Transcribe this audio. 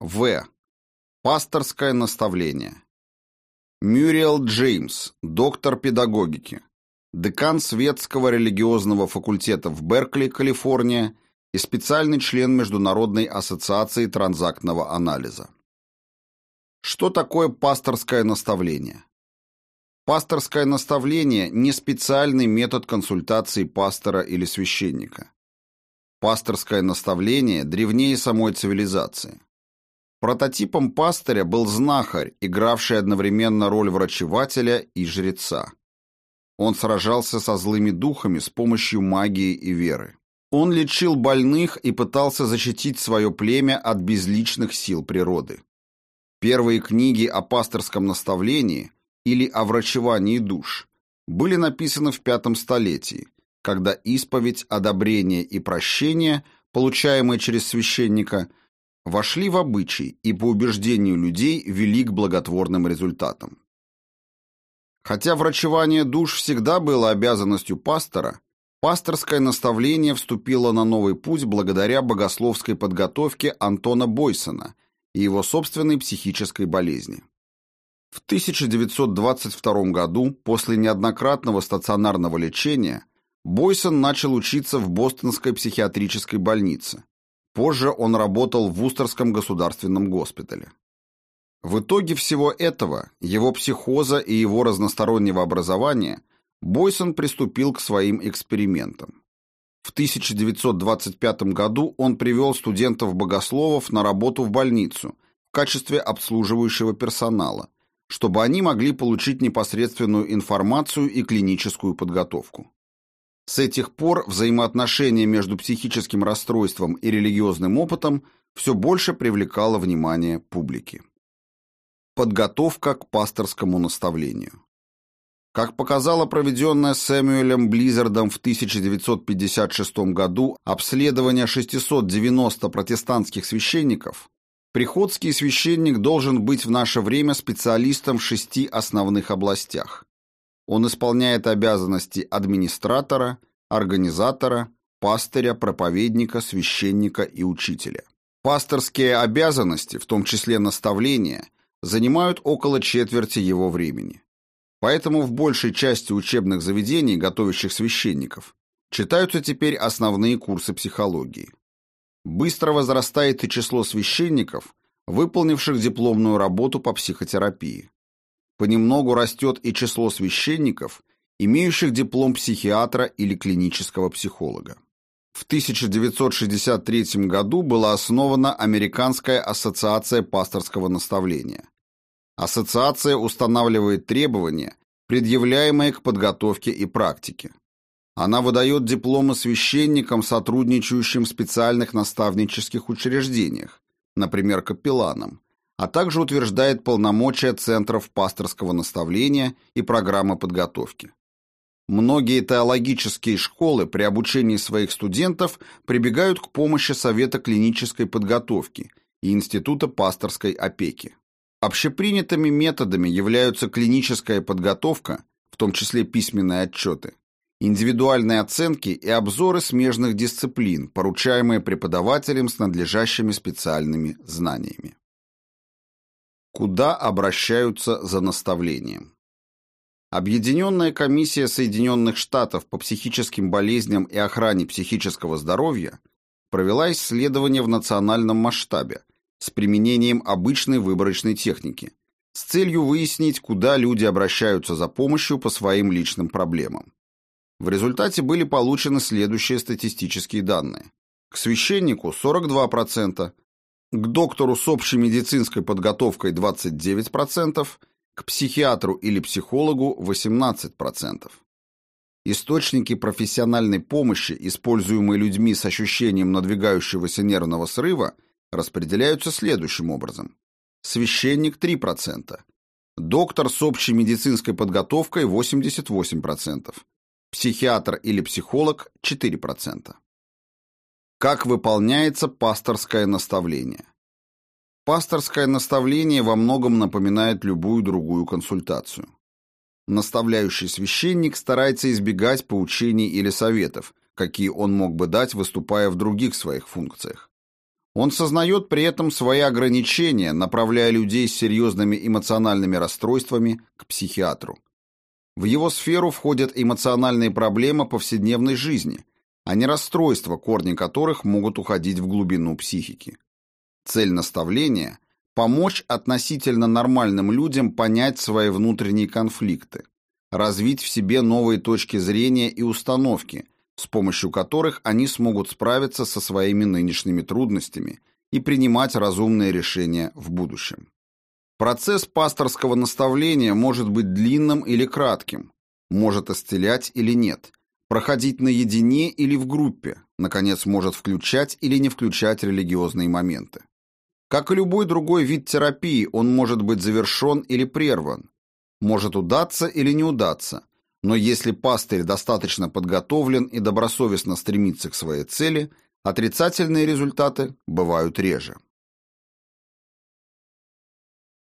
В. Пасторское наставление. Мюриэл Джеймс, доктор педагогики, декан Светского религиозного факультета в Беркли, Калифорния и специальный член Международной ассоциации транзактного анализа. Что такое пасторское наставление? Пасторское наставление – не специальный метод консультации пастора или священника. Пасторское наставление древнее самой цивилизации. Прототипом пастыря был знахарь, игравший одновременно роль врачевателя и жреца. Он сражался со злыми духами с помощью магии и веры. Он лечил больных и пытался защитить свое племя от безличных сил природы. Первые книги о пасторском наставлении или о врачевании душ были написаны в пятом столетии, когда исповедь, одобрение и прощение, получаемые через священника, вошли в обычай и, по убеждению людей, вели к благотворным результатам. Хотя врачевание душ всегда было обязанностью пастора, пасторское наставление вступило на новый путь благодаря богословской подготовке Антона Бойсона и его собственной психической болезни. В 1922 году, после неоднократного стационарного лечения, Бойсон начал учиться в Бостонской психиатрической больнице. Позже он работал в Вустерском государственном госпитале. В итоге всего этого, его психоза и его разностороннего образования, Бойсон приступил к своим экспериментам. В 1925 году он привел студентов-богословов на работу в больницу в качестве обслуживающего персонала, чтобы они могли получить непосредственную информацию и клиническую подготовку. С этих пор взаимоотношения между психическим расстройством и религиозным опытом все больше привлекало внимание публики. Подготовка к пасторскому наставлению. Как показало проведенное Сэмюэлем Близзардом в 1956 году обследование 690 протестантских священников, приходский священник должен быть в наше время специалистом в шести основных областях он исполняет обязанности администратора, организатора, пастыря, проповедника, священника и учителя. Пасторские обязанности, в том числе наставления, занимают около четверти его времени. Поэтому в большей части учебных заведений, готовящих священников, читаются теперь основные курсы психологии. Быстро возрастает и число священников, выполнивших дипломную работу по психотерапии. Понемногу растет и число священников, имеющих диплом психиатра или клинического психолога. В 1963 году была основана Американская ассоциация пасторского наставления. Ассоциация устанавливает требования, предъявляемые к подготовке и практике. Она выдает дипломы священникам, сотрудничающим в специальных наставнических учреждениях, например, капелланам, а также утверждает полномочия центров пасторского наставления и программы подготовки. Многие теологические школы при обучении своих студентов прибегают к помощи Совета клинической подготовки и Института пасторской опеки. Общепринятыми методами являются клиническая подготовка, в том числе письменные отчеты, индивидуальные оценки и обзоры смежных дисциплин, поручаемые преподавателям с надлежащими специальными знаниями. Куда обращаются за наставлением? Объединенная комиссия Соединенных Штатов по психическим болезням и охране психического здоровья провела исследование в национальном масштабе с применением обычной выборочной техники с целью выяснить, куда люди обращаются за помощью по своим личным проблемам. В результате были получены следующие статистические данные. К священнику 42%, к доктору с общей медицинской подготовкой 29%, к психиатру или психологу 18%. Источники профессиональной помощи, используемые людьми с ощущением надвигающегося нервного срыва, распределяются следующим образом. Священник 3%, доктор с общей медицинской подготовкой 88%, психиатр или психолог 4%. Как выполняется пасторское наставление? Пасторское наставление во многом напоминает любую другую консультацию. Наставляющий священник старается избегать поучений или советов, какие он мог бы дать, выступая в других своих функциях. Он сознает при этом свои ограничения, направляя людей с серьезными эмоциональными расстройствами к психиатру. В его сферу входят эмоциональные проблемы повседневной жизни, а не расстройства, корни которых могут уходить в глубину психики. Цель наставления – помочь относительно нормальным людям понять свои внутренние конфликты, развить в себе новые точки зрения и установки, с помощью которых они смогут справиться со своими нынешними трудностями и принимать разумные решения в будущем. Процесс пасторского наставления может быть длинным или кратким, может исцелять или нет, проходить наедине или в группе, наконец, может включать или не включать религиозные моменты. Как и любой другой вид терапии, он может быть завершен или прерван, может удаться или не удаться, но если пастырь достаточно подготовлен и добросовестно стремится к своей цели, отрицательные результаты бывают реже.